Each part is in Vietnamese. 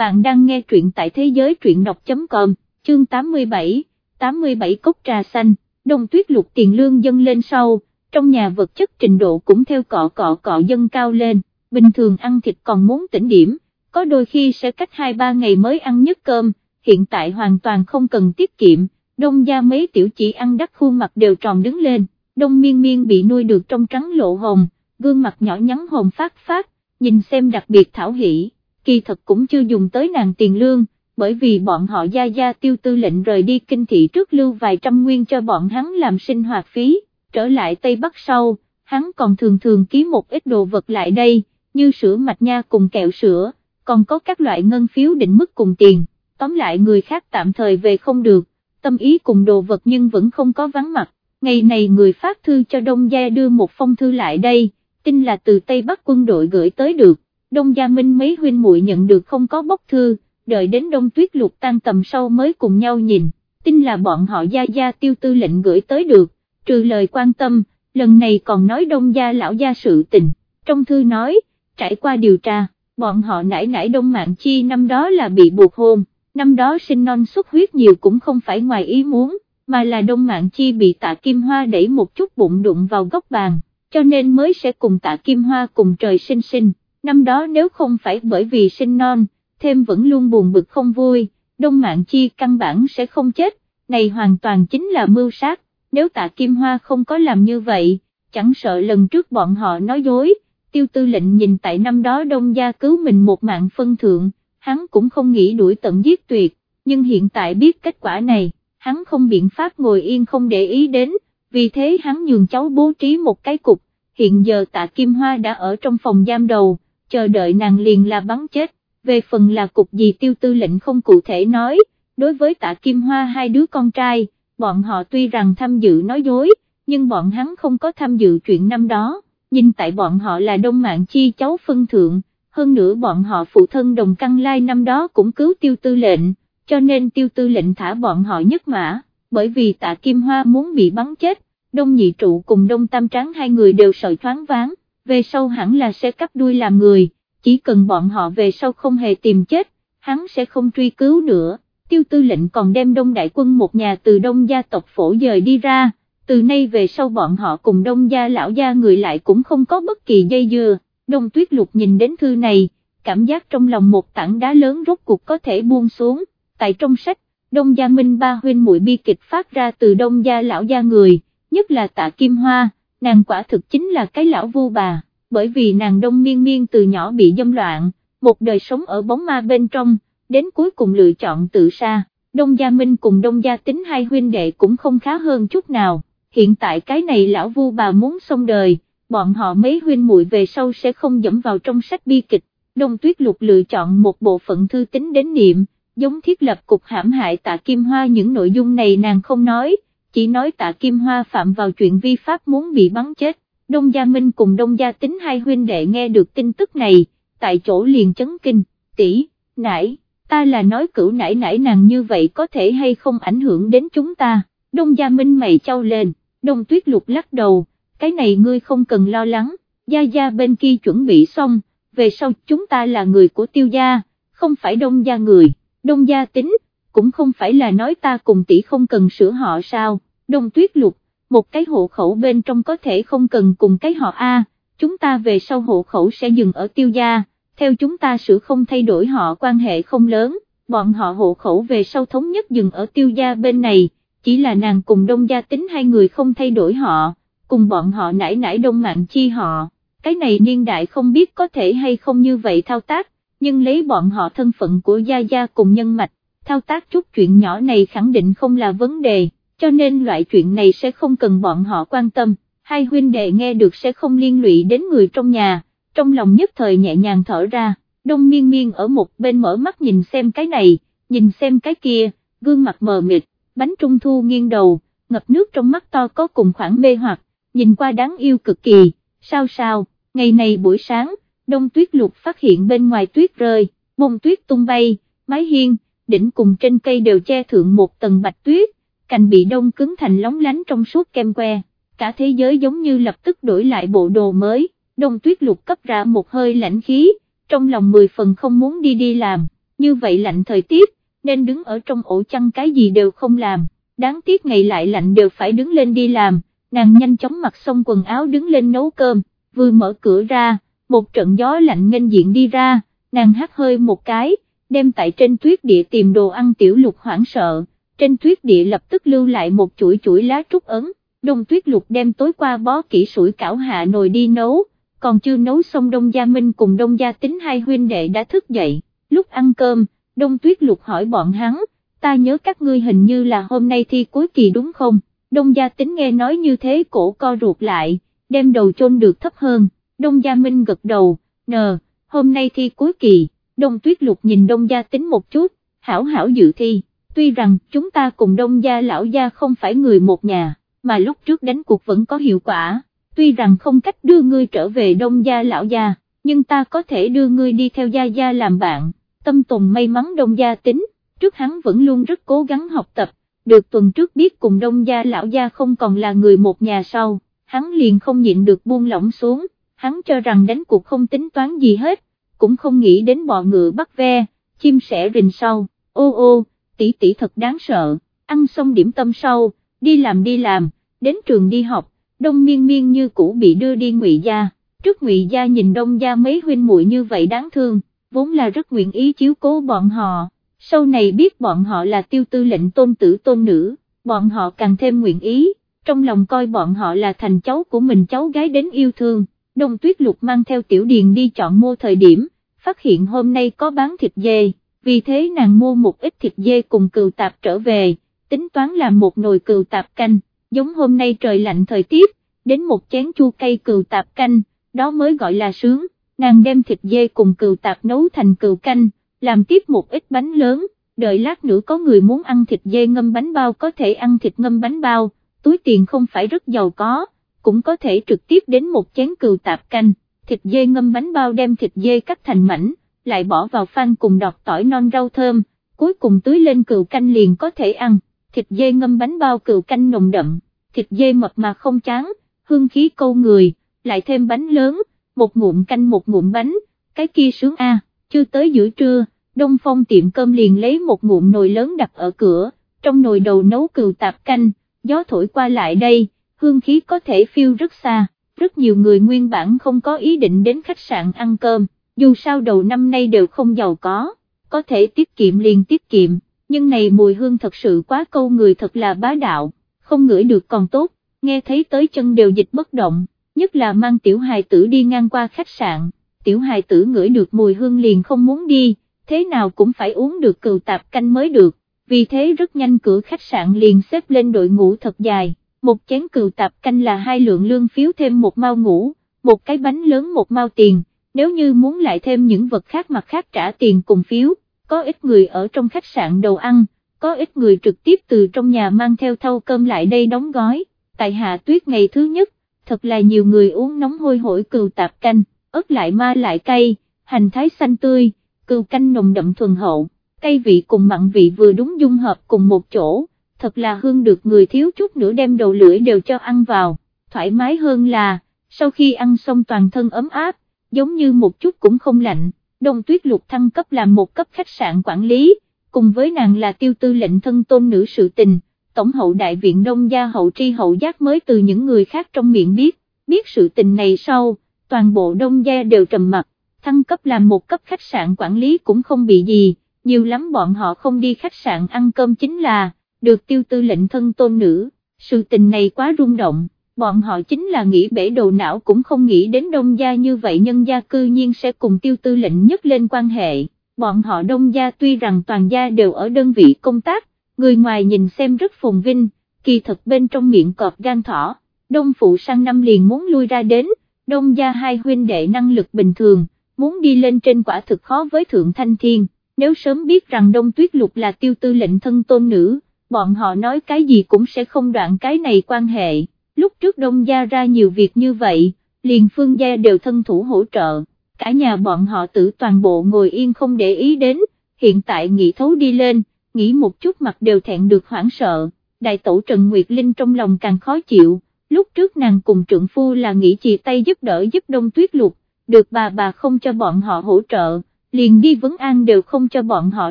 bạn đang nghe truyện tại thế giới truyện đọc.com, chương 87, 87 cốc trà xanh, đông tuyết lục tiền lương dâng lên sau, trong nhà vật chất trình độ cũng theo cọ cọ cọ dâng cao lên, bình thường ăn thịt còn muốn tỉnh điểm, có đôi khi sẽ cách 2-3 ngày mới ăn nhất cơm, hiện tại hoàn toàn không cần tiết kiệm, đông gia mấy tiểu chỉ ăn đắt khuôn mặt đều tròn đứng lên, đông miên miên bị nuôi được trong trắng lộ hồng, gương mặt nhỏ nhắn hồng phát phát, nhìn xem đặc biệt thảo hỷ, kỳ thật cũng chưa dùng tới nàng tiền lương, bởi vì bọn họ gia gia tiêu tư lệnh rời đi kinh thị trước lưu vài trăm nguyên cho bọn hắn làm sinh hoạt phí, trở lại Tây Bắc sau, hắn còn thường thường ký một ít đồ vật lại đây, như sữa mạch nha cùng kẹo sữa, còn có các loại ngân phiếu định mức cùng tiền, tóm lại người khác tạm thời về không được, tâm ý cùng đồ vật nhưng vẫn không có vắng mặt, ngày này người phát thư cho Đông Gia đưa một phong thư lại đây, tin là từ Tây Bắc quân đội gửi tới được, Đông Gia Minh mấy huynh muội nhận được không có bốc thư, đợi đến Đông Tuyết Lục tan tầm sau mới cùng nhau nhìn, tin là bọn họ Gia Gia tiêu tư lệnh gửi tới được, trừ lời quan tâm, lần này còn nói Đông Gia lão gia sự tình, trong thư nói, trải qua điều tra, bọn họ nãy nãy Đông Mạng Chi năm đó là bị buộc hôn, năm đó sinh non xuất huyết nhiều cũng không phải ngoài ý muốn, mà là Đông Mạng Chi bị tạ Kim Hoa đẩy một chút bụng đụng vào góc bàn cho nên mới sẽ cùng tạ Kim Hoa cùng trời sinh sinh, năm đó nếu không phải bởi vì sinh non, thêm vẫn luôn buồn bực không vui, Đông Mạng Chi căn bản sẽ không chết, này hoàn toàn chính là mưu sát, nếu tạ Kim Hoa không có làm như vậy, chẳng sợ lần trước bọn họ nói dối, tiêu tư lệnh nhìn tại năm đó Đông Gia cứu mình một mạng phân thượng, hắn cũng không nghĩ đuổi tận giết tuyệt, nhưng hiện tại biết kết quả này, hắn không biện pháp ngồi yên không để ý đến, vì thế hắn nhường cháu bố trí một cái cục, hiện giờ tạ Kim Hoa đã ở trong phòng giam đầu, chờ đợi nàng liền là bắn chết, về phần là cục gì tiêu tư lệnh không cụ thể nói, đối với tạ Kim Hoa hai đứa con trai, bọn họ tuy rằng tham dự nói dối, nhưng bọn hắn không có tham dự chuyện năm đó, nhìn tại bọn họ là đông mạng chi cháu phân thượng, hơn nữa bọn họ phụ thân đồng căn lai năm đó cũng cứu tiêu tư lệnh, cho nên tiêu tư lệnh thả bọn họ nhất mã bởi vì tạ Kim Hoa muốn bị bắn chết, Đông Nhị Trụ cùng Đông Tam Tráng hai người đều sợ thoáng váng, về sau hẳn là sẽ cắt đuôi làm người, chỉ cần bọn họ về sau không hề tìm chết, hắn sẽ không truy cứu nữa. Tiêu tư lệnh còn đem Đông Đại quân một nhà từ Đông gia tộc phổ dời đi ra, từ nay về sau bọn họ cùng Đông gia lão gia người lại cũng không có bất kỳ dây dưa, Đông Tuyết Lục nhìn đến thư này, cảm giác trong lòng một tảng đá lớn rốt cuộc có thể buông xuống, tại trong sách, Đông Gia Minh ba huynh muội bi kịch phát ra từ Đông Gia lão gia người, nhất là tạ Kim Hoa, nàng quả thực chính là cái lão vu bà, bởi vì nàng Đông Miên Miên từ nhỏ bị dâm loạn, một đời sống ở bóng ma bên trong, đến cuối cùng lựa chọn tự sa, Đông Gia Minh cùng Đông Gia Tính hai huynh đệ cũng không khá hơn chút nào, hiện tại cái này lão vu bà muốn xong đời, bọn họ mấy huynh muội về sau sẽ không dẫm vào trong sách bi kịch, Đông Tuyết Lục lựa chọn một bộ phận thư tính đến niệm giống thiết lập cục hãm hại tạ Kim Hoa những nội dung này nàng không nói, chỉ nói tạ Kim Hoa phạm vào chuyện vi pháp muốn bị bắn chết, Đông Gia Minh cùng Đông Gia Tính hai huynh đệ nghe được tin tức này, tại chỗ liền chấn kinh, tỷ, nãy, ta là nói cửu nãy nãy nàng như vậy có thể hay không ảnh hưởng đến chúng ta, Đông Gia Minh mày trao lên, Đông Tuyết Lục lắc đầu, cái này ngươi không cần lo lắng, Gia Gia bên kia chuẩn bị xong, về sau chúng ta là người của tiêu gia, không phải Đông Gia người. Đông gia tính, cũng không phải là nói ta cùng tỷ không cần sửa họ sao, đông tuyết lục, một cái hộ khẩu bên trong có thể không cần cùng cái họ A, chúng ta về sau hộ khẩu sẽ dừng ở tiêu gia, theo chúng ta sửa không thay đổi họ quan hệ không lớn, bọn họ hộ khẩu về sau thống nhất dừng ở tiêu gia bên này, chỉ là nàng cùng đông gia tính hai người không thay đổi họ, cùng bọn họ nải nải đông mạng chi họ, cái này niên đại không biết có thể hay không như vậy thao tác, nhưng lấy bọn họ thân phận của Gia Gia cùng nhân mạch, thao tác chút chuyện nhỏ này khẳng định không là vấn đề, cho nên loại chuyện này sẽ không cần bọn họ quan tâm, hai huynh đệ nghe được sẽ không liên lụy đến người trong nhà, trong lòng nhất thời nhẹ nhàng thở ra, đông miên miên ở một bên mở mắt nhìn xem cái này, nhìn xem cái kia, gương mặt mờ mịt, bánh trung thu nghiêng đầu, ngập nước trong mắt to có cùng khoảng mê hoặc, nhìn qua đáng yêu cực kỳ, sao sao, ngày này buổi sáng, đông tuyết lục phát hiện bên ngoài tuyết rơi, bông tuyết tung bay, mái hiên, đỉnh cùng trên cây đều che thượng một tầng bạch tuyết, cành bị đông cứng thành lóng lánh trong suốt kem que, cả thế giới giống như lập tức đổi lại bộ đồ mới, đông tuyết lục cấp ra một hơi lạnh khí, trong lòng mười phần không muốn đi đi làm, như vậy lạnh thời tiết, nên đứng ở trong ổ chăn cái gì đều không làm, đáng tiếc ngày lại lạnh đều phải đứng lên đi làm, nàng nhanh chóng mặc xong quần áo đứng lên nấu cơm, vừa mở cửa ra, một trận gió lạnh nghênh diện đi ra, nàng hát hơi một cái, đem tại trên tuyết địa tìm đồ ăn tiểu lục hoảng sợ, trên tuyết địa lập tức lưu lại một chuỗi chuỗi lá trúc ấn, đông tuyết lục đem tối qua bó kỹ sủi cảo hạ nồi đi nấu, còn chưa nấu xong đông gia minh cùng đông gia tính hai huynh đệ đã thức dậy, lúc ăn cơm, đông tuyết lục hỏi bọn hắn, ta nhớ các ngươi hình như là hôm nay thi cuối kỳ đúng không, đông gia tính nghe nói như thế cổ co ruột lại, đem đầu chôn được thấp hơn, đông gia minh gật đầu, nờ, hôm nay thi cuối kỳ, đông tuyết lục nhìn đông gia tính một chút, hảo hảo dự thi, tuy rằng chúng ta cùng đông gia lão gia không phải người một nhà, mà lúc trước đánh cuộc vẫn có hiệu quả, tuy rằng không cách đưa ngươi trở về đông gia lão gia, nhưng ta có thể đưa ngươi đi theo gia gia làm bạn, tâm tùng may mắn đông gia tính, trước hắn vẫn luôn rất cố gắng học tập, được tuần trước biết cùng đông gia lão gia không còn là người một nhà sau, hắn liền không nhịn được buông lỏng xuống, hắn cho rằng đánh cuộc không tính toán gì hết, cũng không nghĩ đến bọ ngựa bắt ve, chim sẻ rình sau, ô ô, tỷ tỷ thật đáng sợ, ăn xong điểm tâm sau, đi làm đi làm, đến trường đi học, đông miên miên như cũ bị đưa đi ngụy gia, trước ngụy gia nhìn đông gia mấy huynh muội như vậy đáng thương, vốn là rất nguyện ý chiếu cố bọn họ, sau này biết bọn họ là tiêu tư lệnh tôn tử tôn nữ, bọn họ càng thêm nguyện ý, trong lòng coi bọn họ là thành cháu của mình cháu gái đến yêu thương, đông tuyết lục mang theo tiểu điền đi chọn mua thời điểm, phát hiện hôm nay có bán thịt dê, vì thế nàng mua một ít thịt dê cùng cừu tạp trở về, tính toán làm một nồi cừu tạp canh, giống hôm nay trời lạnh thời tiết, đến một chén chua cây cừu tạp canh, đó mới gọi là sướng, nàng đem thịt dê cùng cừu tạp nấu thành cừu canh, làm tiếp một ít bánh lớn, đợi lát nữa có người muốn ăn thịt dê ngâm bánh bao có thể ăn thịt ngâm bánh bao, túi tiền không phải rất giàu có, cũng có thể trực tiếp đến một chén cừu tạp canh, thịt dê ngâm bánh bao đem thịt dê cắt thành mảnh, lại bỏ vào phan cùng đọt tỏi non rau thơm, cuối cùng tưới lên cừu canh liền có thể ăn, thịt dê ngâm bánh bao cừu canh nồng đậm, thịt dê mập mà không chán, hương khí câu người, lại thêm bánh lớn, một ngụm canh một ngụm bánh, cái kia sướng a, chưa tới giữa trưa, Đông Phong tiệm cơm liền lấy một ngụm nồi lớn đặt ở cửa, trong nồi đầu nấu cừu tạp canh, gió thổi qua lại đây, hương khí có thể phiêu rất xa, rất nhiều người nguyên bản không có ý định đến khách sạn ăn cơm, dù sao đầu năm nay đều không giàu có, có thể tiết kiệm liền tiết kiệm, nhưng này mùi hương thật sự quá câu người thật là bá đạo, không ngửi được còn tốt, nghe thấy tới chân đều dịch bất động, nhất là mang tiểu hài tử đi ngang qua khách sạn, tiểu hài tử ngửi được mùi hương liền không muốn đi, thế nào cũng phải uống được cừu tạp canh mới được, vì thế rất nhanh cửa khách sạn liền xếp lên đội ngũ thật dài, một chén cừu tạp canh là hai lượng lương phiếu thêm một mao ngủ, một cái bánh lớn một mao tiền, nếu như muốn lại thêm những vật khác mặt khác trả tiền cùng phiếu, có ít người ở trong khách sạn đầu ăn, có ít người trực tiếp từ trong nhà mang theo thau cơm lại đây đóng gói, tại hạ tuyết ngày thứ nhất, thật là nhiều người uống nóng hôi hổi cừu tạp canh, ớt lại ma lại cay, hành thái xanh tươi, cừu canh nồng đậm thuần hậu, cay vị cùng mặn vị vừa đúng dung hợp cùng một chỗ, thật là hương được người thiếu chút nữa đem đầu lưỡi đều cho ăn vào, thoải mái hơn là, sau khi ăn xong toàn thân ấm áp, giống như một chút cũng không lạnh, đông tuyết lục thăng cấp làm một cấp khách sạn quản lý, cùng với nàng là tiêu tư lệnh thân tôn nữ sự tình, tổng hậu đại viện đông gia hậu tri hậu giác mới từ những người khác trong miệng biết, biết sự tình này sau, toàn bộ đông gia đều trầm mặt, thăng cấp làm một cấp khách sạn quản lý cũng không bị gì, nhiều lắm bọn họ không đi khách sạn ăn cơm chính là, được tiêu tư lệnh thân tôn nữ, sự tình này quá rung động, bọn họ chính là nghĩ bể đầu não cũng không nghĩ đến đông gia như vậy nhân gia cư nhiên sẽ cùng tiêu tư lệnh nhất lên quan hệ, bọn họ đông gia tuy rằng toàn gia đều ở đơn vị công tác, người ngoài nhìn xem rất phồn vinh, kỳ thật bên trong miệng cọp gan thỏ, đông phụ sang năm liền muốn lui ra đến, đông gia hai huynh đệ năng lực bình thường, muốn đi lên trên quả thực khó với thượng thanh thiên, nếu sớm biết rằng đông tuyết lục là tiêu tư lệnh thân tôn nữ, bọn họ nói cái gì cũng sẽ không đoạn cái này quan hệ, lúc trước đông gia ra nhiều việc như vậy, liền phương gia đều thân thủ hỗ trợ, cả nhà bọn họ tự toàn bộ ngồi yên không để ý đến, hiện tại nghĩ thấu đi lên, nghĩ một chút mặt đều thẹn được hoảng sợ, đại tổ Trần Nguyệt Linh trong lòng càng khó chịu, lúc trước nàng cùng trượng phu là nghĩ chì tay giúp đỡ giúp đông tuyết lục, được bà bà không cho bọn họ hỗ trợ, liền đi vấn an đều không cho bọn họ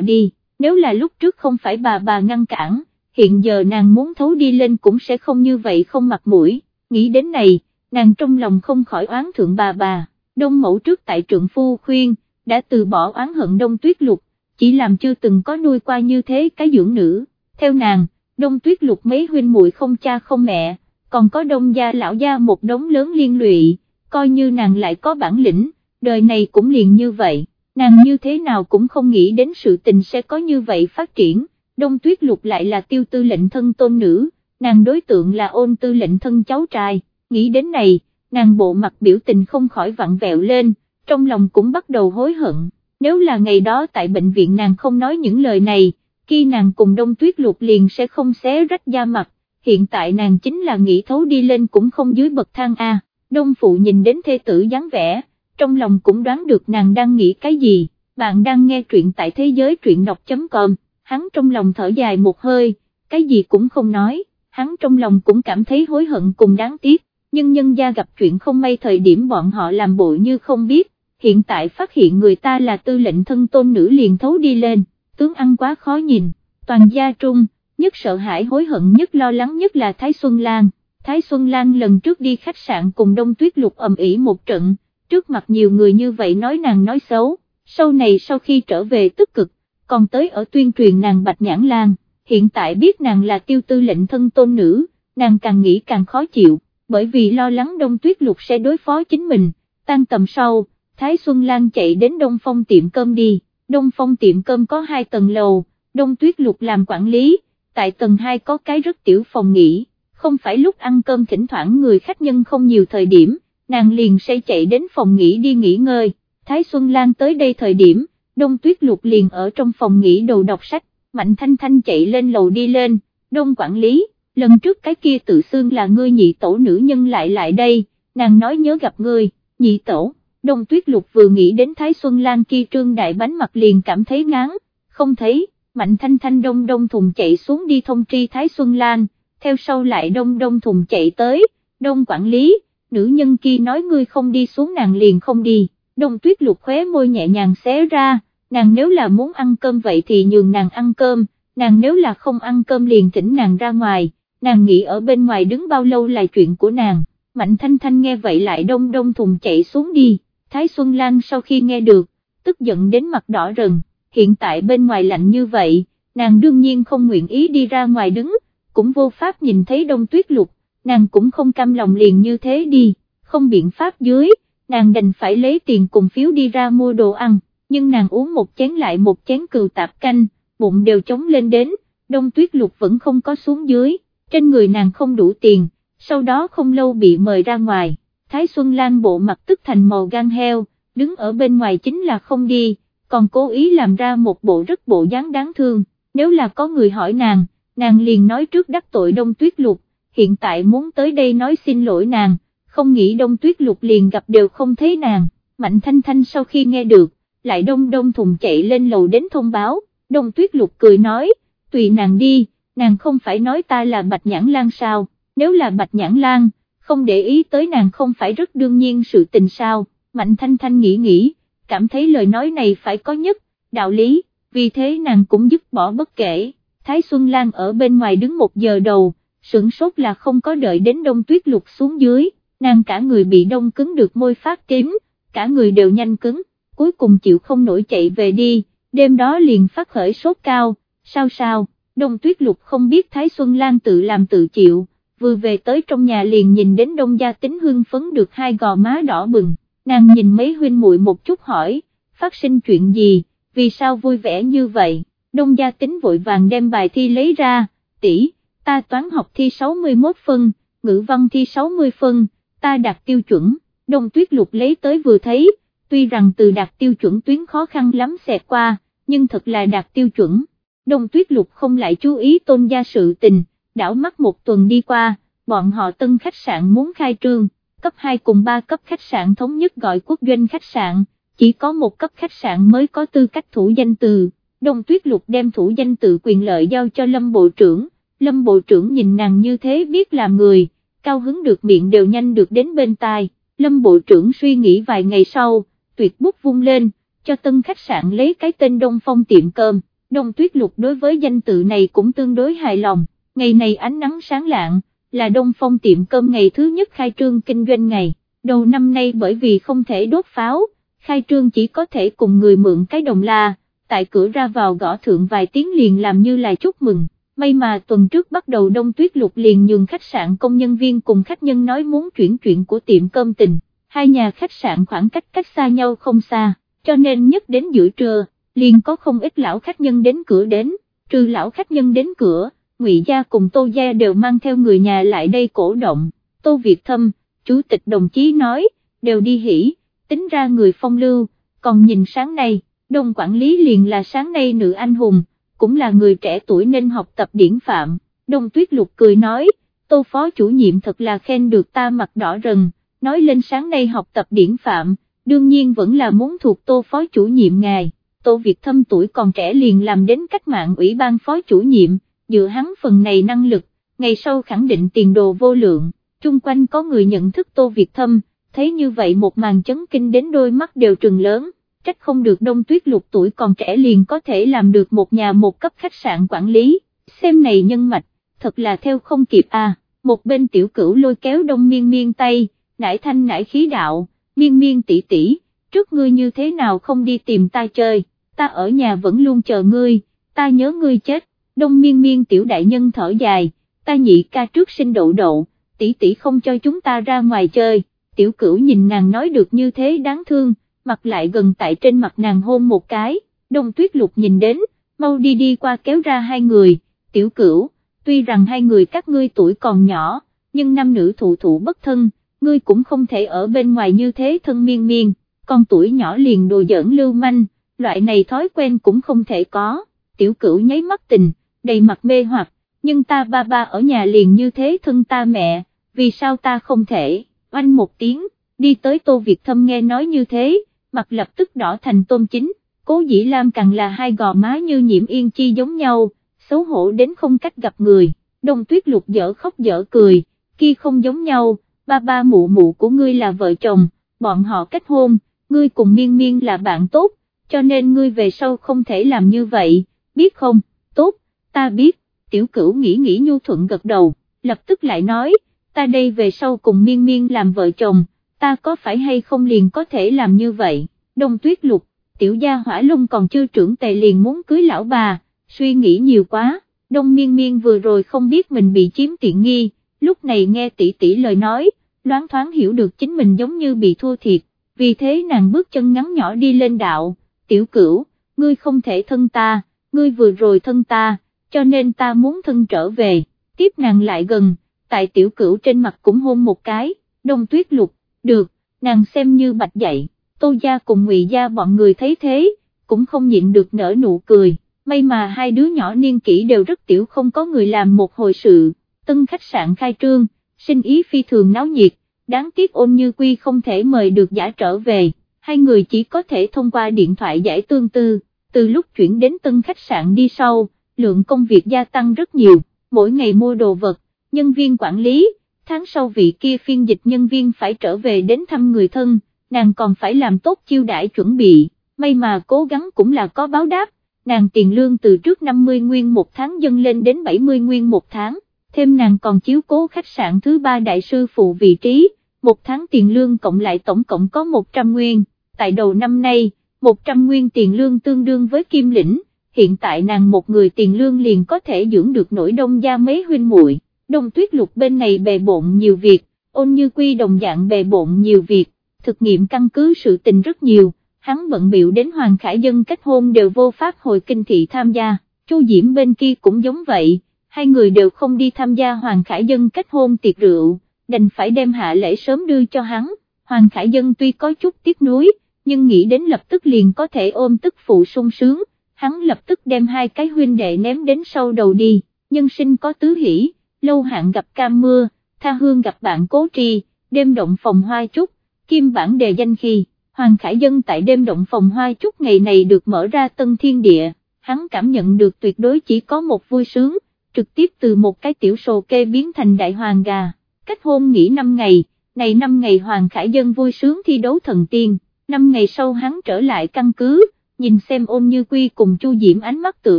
đi, nếu là lúc trước không phải bà bà ngăn cản, hiện giờ nàng muốn thấu đi lên cũng sẽ không như vậy không mặt mũi, nghĩ đến này, nàng trong lòng không khỏi oán thượng bà bà, đông mẫu trước tại trượng phu khuyên, đã từ bỏ oán hận đông tuyết lục, chỉ làm chưa từng có nuôi qua như thế cái dưỡng nữ, theo nàng, đông tuyết lục mấy huynh muội không cha không mẹ, còn có đông gia lão gia một đống lớn liên lụy, coi như nàng lại có bản lĩnh, đời này cũng liền như vậy, nàng như thế nào cũng không nghĩ đến sự tình sẽ có như vậy phát triển, đông tuyết lục lại là tiêu tư lệnh thân tôn nữ, nàng đối tượng là ôn tư lệnh thân cháu trai, nghĩ đến này, nàng bộ mặt biểu tình không khỏi vặn vẹo lên, trong lòng cũng bắt đầu hối hận, nếu là ngày đó tại bệnh viện nàng không nói những lời này, khi nàng cùng đông tuyết lục liền sẽ không xé rách da mặt, hiện tại nàng chính là nghĩ thấu đi lên cũng không dưới bậc thang A, đông phụ nhìn đến thê tử dáng vẻ, trong lòng cũng đoán được nàng đang nghĩ cái gì, bạn đang nghe truyện tại thế giới truyện đọc.com, hắn trong lòng thở dài một hơi, cái gì cũng không nói, hắn trong lòng cũng cảm thấy hối hận cùng đáng tiếc, nhưng nhân gia gặp chuyện không may thời điểm bọn họ làm bộ như không biết, hiện tại phát hiện người ta là tư lệnh thân tôn nữ liền thấu đi lên, tướng ăn quá khó nhìn, toàn gia trung, nhất sợ hãi hối hận nhất lo lắng nhất là Thái Xuân Lan. Thái Xuân Lan lần trước đi khách sạn cùng Đông Tuyết Lục ầm ĩ một trận, trước mặt nhiều người như vậy nói nàng nói xấu, sau này sau khi trở về tức cực, còn tới ở tuyên truyền nàng Bạch Nhãn Lan, hiện tại biết nàng là tiêu tư lệnh thân tôn nữ, nàng càng nghĩ càng khó chịu, bởi vì lo lắng Đông Tuyết Lục sẽ đối phó chính mình, tan tầm sau, Thái Xuân Lan chạy đến Đông Phong tiệm cơm đi, Đông Phong tiệm cơm có hai tầng lầu, Đông Tuyết Lục làm quản lý, tại tầng 2 có cái rất tiểu phòng nghỉ, không phải lúc ăn cơm thỉnh thoảng người khách nhân không nhiều thời điểm, nàng liền sẽ chạy đến phòng nghỉ đi nghỉ ngơi, Thái Xuân Lan tới đây thời điểm, Đông Tuyết Lục liền ở trong phòng nghỉ đầu đọc sách, Mạnh Thanh Thanh chạy lên lầu đi lên, Đông quản lý, lần trước cái kia tự xưng là ngươi nhị tổ nữ nhân lại lại đây, nàng nói nhớ gặp ngươi, nhị tổ, Đông Tuyết Lục vừa nghĩ đến Thái Xuân Lan kia trương đại bánh mặt liền cảm thấy ngán, không thấy, Mạnh Thanh Thanh đông đông thùng chạy xuống đi thông tri Thái Xuân Lan, theo sau lại đông đông thùng chạy tới, đông quản lý, nữ nhân kia nói ngươi không đi xuống nàng liền không đi, đông tuyết lục khóe môi nhẹ nhàng xé ra, nàng nếu là muốn ăn cơm vậy thì nhường nàng ăn cơm, nàng nếu là không ăn cơm liền thỉnh nàng ra ngoài, nàng nghĩ ở bên ngoài đứng bao lâu là chuyện của nàng, Mạnh Thanh Thanh nghe vậy lại đông đông thùng chạy xuống đi, Thái Xuân Lan sau khi nghe được, tức giận đến mặt đỏ rừng, hiện tại bên ngoài lạnh như vậy, nàng đương nhiên không nguyện ý đi ra ngoài đứng, cũng vô pháp nhìn thấy đông tuyết lục, nàng cũng không cam lòng liền như thế đi, không biện pháp dưới, nàng đành phải lấy tiền cùng phiếu đi ra mua đồ ăn, nhưng nàng uống một chén lại một chén cừu tạp canh, bụng đều trống lên đến, đông tuyết lục vẫn không có xuống dưới, trên người nàng không đủ tiền, sau đó không lâu bị mời ra ngoài, Thái Xuân Lan bộ mặt tức thành màu gan heo, đứng ở bên ngoài chính là không đi, còn cố ý làm ra một bộ rất bộ dáng đáng thương, nếu là có người hỏi nàng, nàng liền nói trước đắc tội đông tuyết lục, hiện tại muốn tới đây nói xin lỗi nàng, không nghĩ đông tuyết lục liền gặp đều không thấy nàng, mạnh thanh thanh sau khi nghe được, lại đông đông thùng chạy lên lầu đến thông báo, đông tuyết lục cười nói, tùy nàng đi, nàng không phải nói ta là bạch nhãn lan sao, nếu là bạch nhãn lan, không để ý tới nàng không phải rất đương nhiên sự tình sao, mạnh thanh thanh nghĩ nghĩ, cảm thấy lời nói này phải có nhất, đạo lý, vì thế nàng cũng dứt bỏ bất kể, Thái Xuân Lan ở bên ngoài đứng một giờ đầu, sửng sốt là không có đợi đến đông tuyết lục xuống dưới, nàng cả người bị đông cứng được môi phát tím, cả người đều nhanh cứng, cuối cùng chịu không nổi chạy về đi, đêm đó liền phát khởi sốt cao, sao sao, đông tuyết lục không biết Thái Xuân Lan tự làm tự chịu, vừa về tới trong nhà liền nhìn đến đông gia tính hưng phấn được hai gò má đỏ bừng, nàng nhìn mấy huynh muội một chút hỏi, phát sinh chuyện gì, vì sao vui vẻ như vậy, đông gia tính vội vàng đem bài thi lấy ra, tỷ, ta toán học thi 61 phân, ngữ văn thi 60 phân, ta đạt tiêu chuẩn, đông tuyết lục lấy tới vừa thấy, tuy rằng từ đạt tiêu chuẩn tuyến khó khăn lắm xẹt qua, nhưng thật là đạt tiêu chuẩn, đông tuyết lục không lại chú ý tôn gia sự tình, đảo mắt một tuần đi qua, bọn họ tân khách sạn muốn khai trương cấp 2 cùng 3 cấp khách sạn thống nhất gọi quốc doanh khách sạn, chỉ có một cấp khách sạn mới có tư cách thủ danh từ. Đông Tuyết Lục đem thủ danh tự quyền lợi giao cho Lâm Bộ trưởng, Lâm Bộ trưởng nhìn nàng như thế biết làm người, cao hứng được miệng đều nhanh được đến bên tai, Lâm Bộ trưởng suy nghĩ vài ngày sau, tuyệt bút vung lên, cho tân khách sạn lấy cái tên Đông Phong tiệm cơm, Đông Tuyết Lục đối với danh tự này cũng tương đối hài lòng, ngày này ánh nắng sáng lạng, là Đông Phong tiệm cơm ngày thứ nhất khai trương kinh doanh ngày, đầu năm nay bởi vì không thể đốt pháo, khai trương chỉ có thể cùng người mượn cái đồng la, tại cửa ra vào gõ thượng vài tiếng liền làm như là chúc mừng. May mà tuần trước bắt đầu đông tuyết lục liền nhường khách sạn công nhân viên cùng khách nhân nói muốn chuyển chuyện của tiệm cơm tình, hai nhà khách sạn khoảng cách cách xa nhau không xa, cho nên nhất đến giữa trưa, liền có không ít lão khách nhân đến cửa đến, trừ lão khách nhân đến cửa, Ngụy Gia cùng Tô Gia đều mang theo người nhà lại đây cổ động, Tô Việt Thâm, Chủ tịch đồng chí nói, đều đi hỉ, tính ra người phong lưu, còn nhìn sáng nay, đồng quản lý liền là sáng nay nữ anh hùng, cũng là người trẻ tuổi nên học tập điển phạm, đông tuyết lục cười nói, Tô Phó chủ nhiệm thật là khen được ta mặt đỏ rần, nói lên sáng nay học tập điển phạm, đương nhiên vẫn là muốn thuộc Tô Phó chủ nhiệm ngài, Tô Việt Thâm tuổi còn trẻ liền làm đến cách mạng ủy ban phó chủ nhiệm, dựa hắn phần này năng lực, ngày sau khẳng định tiền đồ vô lượng, chung quanh có người nhận thức Tô Việt Thâm, thấy như vậy một màn chấn kinh đến đôi mắt đều trừng lớn, trách không được đông tuyết lục tuổi còn trẻ liền có thể làm được một nhà một cấp khách sạn quản lý, xem này nhân mạch, thật là theo không kịp à, một bên tiểu cửu lôi kéo đông miên miên tay, nải thanh nải khí đạo, miên miên tỷ tỷ, trước ngươi như thế nào không đi tìm ta chơi, ta ở nhà vẫn luôn chờ ngươi, ta nhớ ngươi chết, đông miên miên tiểu đại nhân thở dài, ta nhị ca trước sinh đậu đậu, tỷ tỷ không cho chúng ta ra ngoài chơi, tiểu cửu nhìn nàng nói được như thế đáng thương, mặt lại gần tại trên mặt nàng hôn một cái, đông tuyết lục nhìn đến, mau đi đi qua kéo ra hai người, tiểu cửu, tuy rằng hai người các ngươi tuổi còn nhỏ, nhưng nam nữ thụ thụ bất thân, ngươi cũng không thể ở bên ngoài như thế thân miên miên, con tuổi nhỏ liền đồ giỡn lưu manh, loại này thói quen cũng không thể có, tiểu cửu nháy mắt tình, đầy mặt mê hoặc, nhưng ta ba ba ở nhà liền như thế thân ta mẹ, vì sao ta không thể, oanh một tiếng, đi tới Tô Việt Thâm nghe nói như thế, mặt lập tức đỏ thành tôm chính, cố dĩ lam càng là hai gò má như nhiễm yên chi giống nhau, xấu hổ đến không cách gặp người, đông tuyết lục dở khóc dở cười, kia không giống nhau, ba ba mụ mụ của ngươi là vợ chồng, bọn họ kết hôn, ngươi cùng miên miên là bạn tốt, cho nên ngươi về sau không thể làm như vậy, biết không, tốt, ta biết, tiểu cửu nghĩ nghĩ nhu thuận gật đầu, lập tức lại nói, ta đây về sau cùng miên miên làm vợ chồng, ta có phải hay không liền có thể làm như vậy, đông tuyết lục, tiểu gia hỏa lung còn chưa trưởng tề liền muốn cưới lão bà, suy nghĩ nhiều quá, đông miên miên vừa rồi không biết mình bị chiếm tiện nghi, lúc này nghe tỷ tỷ lời nói, loáng thoáng hiểu được chính mình giống như bị thua thiệt, vì thế nàng bước chân ngắn nhỏ đi lên đạo, tiểu cửu, ngươi không thể thân ta, ngươi vừa rồi thân ta, cho nên ta muốn thân trở về, tiếp nàng lại gần, tại tiểu cửu trên mặt cũng hôn một cái, đông tuyết lục, được, nàng xem như bạch dậy, tô gia cùng ngụy gia bọn người thấy thế, cũng không nhịn được nở nụ cười, may mà hai đứa nhỏ niên kỷ đều rất tiểu không có người làm một hồi sự, tân khách sạn khai trương, sinh ý phi thường náo nhiệt, đáng tiếc ôn như quy không thể mời được giả trở về, hai người chỉ có thể thông qua điện thoại giải tương tư, từ lúc chuyển đến tân khách sạn đi sau, lượng công việc gia tăng rất nhiều, mỗi ngày mua đồ vật, nhân viên quản lý, tháng sau vị kia phiên dịch nhân viên phải trở về đến thăm người thân, nàng còn phải làm tốt chiêu đãi chuẩn bị, may mà cố gắng cũng là có báo đáp, nàng tiền lương từ trước 50 nguyên một tháng dâng lên đến 70 nguyên một tháng, thêm nàng còn chiếu cố khách sạn thứ ba đại sư phụ vị trí, một tháng tiền lương cộng lại tổng cộng có 100 nguyên, tại đầu năm nay, 100 nguyên tiền lương tương đương với kim lĩnh, hiện tại nàng một người tiền lương liền có thể dưỡng được nổi đông gia mấy huynh muội. đông tuyết lục bên này bề bộn nhiều việc, ôn như quy đồng dạng bề bộn nhiều việc, thực nghiệm căn cứ sự tình rất nhiều, hắn bận biểu đến Hoàng Khải Dân kết hôn đều vô pháp hồi kinh thị tham gia, Chu Diễm bên kia cũng giống vậy, hai người đều không đi tham gia Hoàng Khải Dân kết hôn tiệc rượu, đành phải đem hạ lễ sớm đưa cho hắn, Hoàng Khải Dân tuy có chút tiếc nuối, nhưng nghĩ đến lập tức liền có thể ôm tức phụ sung sướng, hắn lập tức đem hai cái huynh đệ ném đến sau đầu đi, nhân sinh có tứ hỷ, lâu hạn gặp cam mưa, tha hương gặp bạn cố tri, đêm động phòng hoa trúc, kim bản đề danh khi, Hoàng Khải Dân tại đêm động phòng hoa trúc ngày này được mở ra tân thiên địa, hắn cảm nhận được tuyệt đối chỉ có một vui sướng, trực tiếp từ một cái tiểu sồ kê biến thành đại hoàng gà, cách hôn nghỉ 5 ngày, này 5 ngày Hoàng Khải Dân vui sướng thi đấu thần tiên. Năm ngày sau hắn trở lại căn cứ, nhìn xem ôn như quy cùng Chu Diễm ánh mắt tự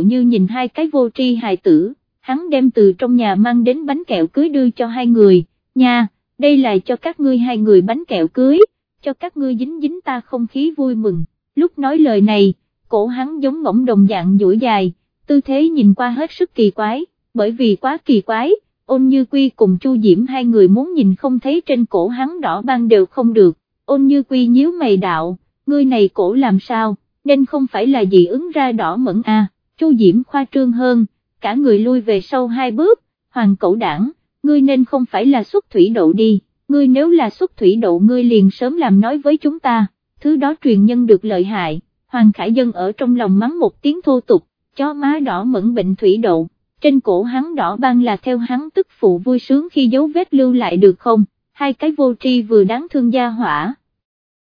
như nhìn hai cái vô tri hài tử, hắn đem từ trong nhà mang đến bánh kẹo cưới đưa cho hai người, nha, đây là cho các ngươi hai người bánh kẹo cưới, cho các ngươi dính dính ta không khí vui mừng, lúc nói lời này, cổ hắn giống ngỗng đồng dạng duỗi dài, tư thế nhìn qua hết sức kỳ quái, bởi vì quá kỳ quái, ôn như quy cùng Chu Diễm hai người muốn nhìn không thấy trên cổ hắn đỏ ban đều không được, ôn như quy nhíu mày đạo, ngươi này cổ làm sao, nên không phải là dị ứng ra đỏ mẫn à, Chu Diễm khoa trương hơn, cả người lui về sau hai bước, hoàng cẩu đảng, ngươi nên không phải là xuất thủy đậu đi, ngươi nếu là xuất thủy đậu ngươi liền sớm làm nói với chúng ta, thứ đó truyền nhân được lợi hại, Hoàng Khải Dân ở trong lòng mắng một tiếng thô tục, chó má đỏ mẫn bệnh thủy đậu trên cổ hắn đỏ ban là theo hắn tức phụ vui sướng khi dấu vết lưu lại được không, hai cái vô tri vừa đáng thương gia hỏa.